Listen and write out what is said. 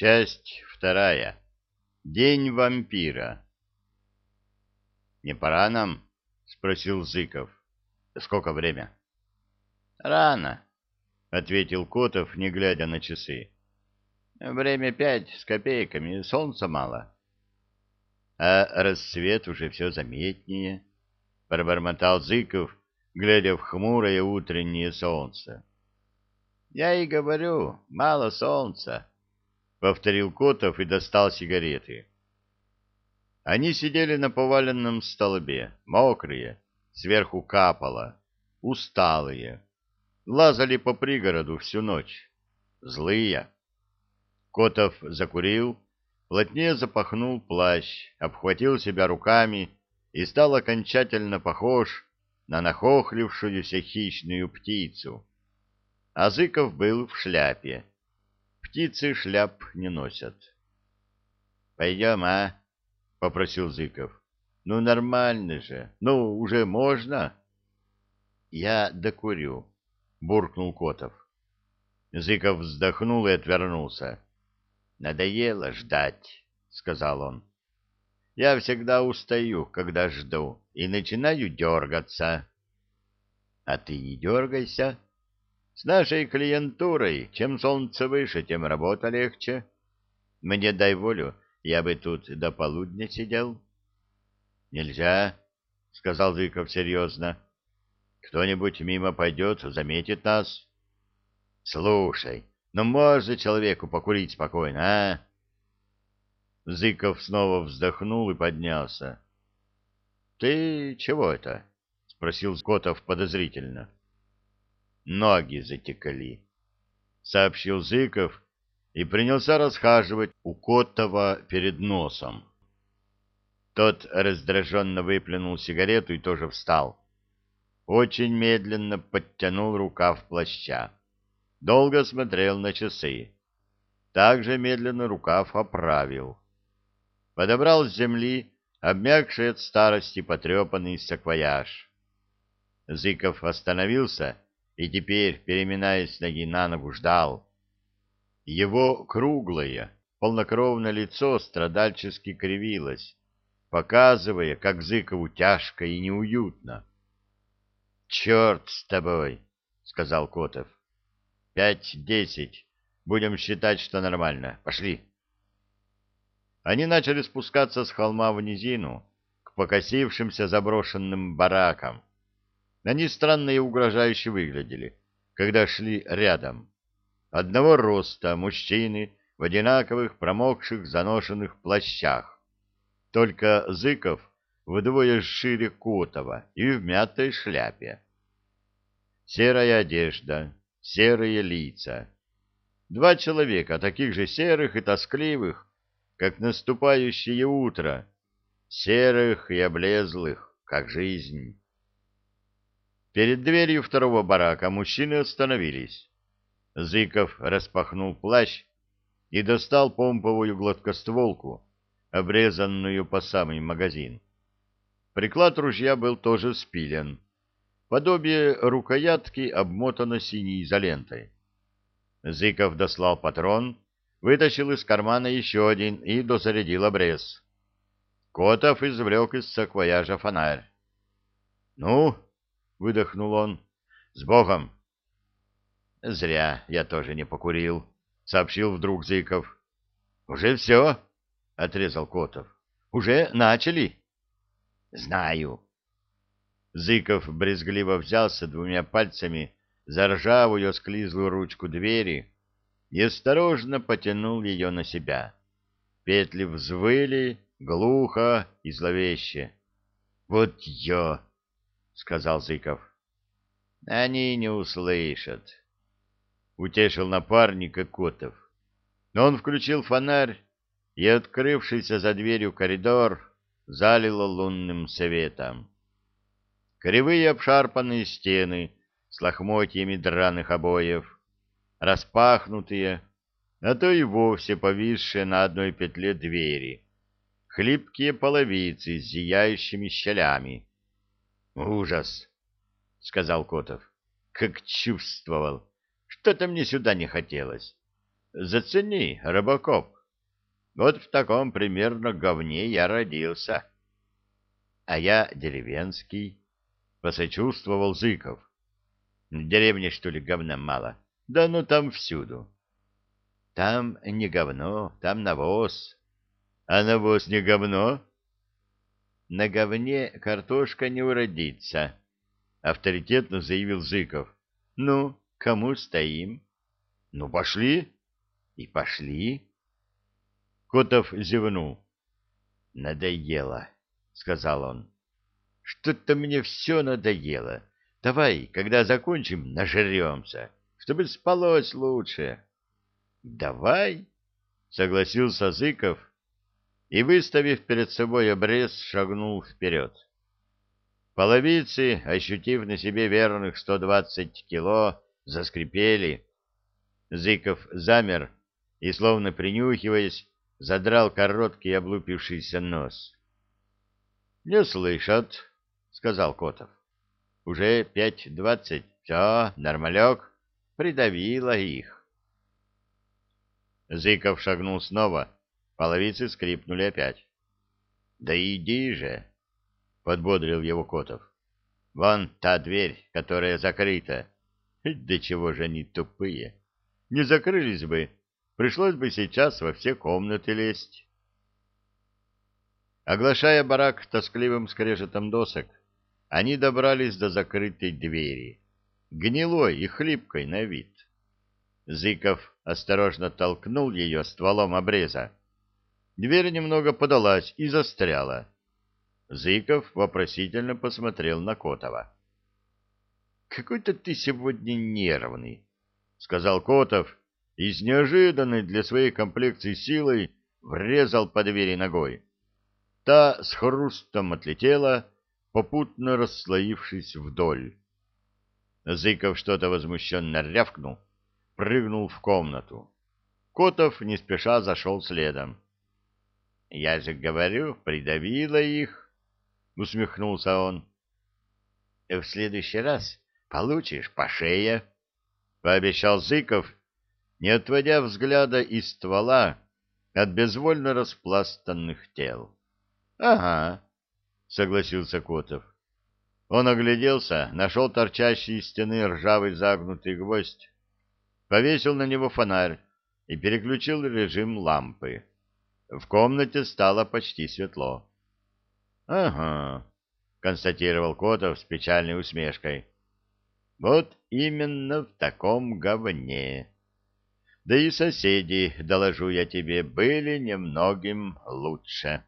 Часть вторая. День вампира. «Не пора нам?» — спросил Зыков. «Сколько время?» «Рано», — ответил Котов, не глядя на часы. «Время пять с копейками, солнца мало». «А рассвет уже все заметнее», — пробормотал Зыков, глядя в хмурое утреннее солнце. «Я и говорю, мало солнца», — повторил Котов и достал сигареты. Они сидели на поваленном столбе, мокрые, сверху капало, усталые, лазали по пригороду всю ночь, злые. Котов закурил, плотнее запахнул плащ, обхватил себя руками и стал окончательно похож на нахохлившуюся хищную птицу. А Зыков был в шляпе. Птицы шляп не носят. — Пойдем, а? — попросил Зыков. — Ну, нормально же. Ну, уже можно? — Я докурю, — буркнул Котов. Зыков вздохнул и отвернулся. — Надоело ждать, — сказал он. — Я всегда устаю, когда жду, и начинаю дергаться. — А ты не дергайся, с нашей клиентурой, чем солнце выше, тем работа легче. Мне дай волю, я бы тут до полудня сидел. — Нельзя, — сказал Зыков серьезно. — Кто-нибудь мимо пойдет, заметит нас. — Слушай, ну можно человеку покурить спокойно, а? Зыков снова вздохнул и поднялся. — Ты чего это? — спросил Котов подозрительно. — ноги затекли, — сообщил Зыков и принялся расхаживать у Котова перед носом. Тот раздраженно выплюнул сигарету и тоже встал. Очень медленно подтянул рукав плаща. Долго смотрел на часы. Также медленно рукав оправил. Подобрал с земли обмякший от старости потрепанный саквояж. Зыков остановился и теперь, переминаясь ноги на ногу, ждал. Его круглое, полнокровное лицо страдальчески кривилось, показывая, как Зыкову тяжко и неуютно. — Черт с тобой! — сказал Котов. — Пять-десять. Будем считать, что нормально. Пошли. Они начали спускаться с холма в низину, к покосившимся заброшенным баракам. Они странно и угрожающе выглядели, когда шли рядом. Одного роста мужчины в одинаковых промокших заношенных плащах. Только Зыков вдвое шире Котова и в мятой шляпе. Серая одежда, серые лица. Два человека, таких же серых и тоскливых, как наступающее утро, серых и облезлых, как жизнь. Перед дверью второго барака мужчины остановились. Зыков распахнул плащ и достал помповую гладкостволку, обрезанную по самый магазин. Приклад ружья был тоже спилен. Подобие рукоятки обмотано синей изолентой. Зыков дослал патрон, вытащил из кармана еще один и дозарядил обрез. Котов извлек из саквояжа фонарь. — Ну, — выдохнул он. — С Богом! — Зря я тоже не покурил, — сообщил вдруг Зыков. — Уже все? — отрезал Котов. — Уже начали? — Знаю. Зыков брезгливо взялся двумя пальцами за ржавую склизлую ручку двери и осторожно потянул ее на себя. Петли взвыли глухо и зловеще. — Вот я! — сказал Зыков. — Они не услышат. Утешил напарника Котов. Но он включил фонарь, и открывшийся за дверью коридор залило лунным светом. Кривые обшарпанные стены с лохмотьями драных обоев, распахнутые, а то и вовсе повисшие на одной петле двери, хлипкие половицы с зияющими щелями, Ужас, сказал Котов. Как чувствовал. Что-то мне сюда не хотелось. Зацени, Робокоп. Вот в таком примерно говне я родился. А я деревенский, — посочувствовал Зыков. Деревне, что ли, говна мало? Да ну там всюду. Там не говно, там навоз. А навоз не говно? На говне картошка не уродится, — авторитетно заявил Зыков. Ну, кому стоим? Ну, пошли. И пошли. Котов зевнул. Надоело, — сказал он. Что-то мне все надоело. Давай, когда закончим, нажремся, чтобы спалось лучше. Давай, согласился Зыков и, выставив перед собой обрез, шагнул вперед. Половицы, ощутив на себе верных сто двадцать кило, заскрипели. Зыков замер и, словно принюхиваясь, задрал короткий облупившийся нос. — Не слышат, — сказал Котов. — Уже пять двадцать. Все, нормалек. Придавило их. Зыков шагнул снова. Половицы скрипнули опять. — Да иди же! — подбодрил его Котов. — Вон та дверь, которая закрыта. Да чего же они тупые! Не закрылись бы, пришлось бы сейчас во все комнаты лезть. Оглашая барак тоскливым скрежетом досок, они добрались до закрытой двери, гнилой и хлипкой на вид. Зыков осторожно толкнул ее стволом обреза. Дверь немного подалась и застряла. Зыков вопросительно посмотрел на Котова. — Какой-то ты сегодня нервный, — сказал Котов и с неожиданной для своей комплекции силой врезал по двери ногой. Та с хрустом отлетела, попутно расслоившись вдоль. Зыков что-то возмущенно рявкнул, прыгнул в комнату. Котов не спеша зашел следом. — Я же говорю, придавило их, — усмехнулся он. — В следующий раз получишь по шее, — пообещал Зыков, не отводя взгляда из ствола от безвольно распластанных тел. — Ага, — согласился Котов. Он огляделся, нашел торчащий из стены ржавый загнутый гвоздь, повесил на него фонарь и переключил режим лампы. В комнате стало почти светло. — Ага, — констатировал Котов с печальной усмешкой. — Вот именно в таком говне. Да и соседи, доложу я тебе, были немногим лучше. —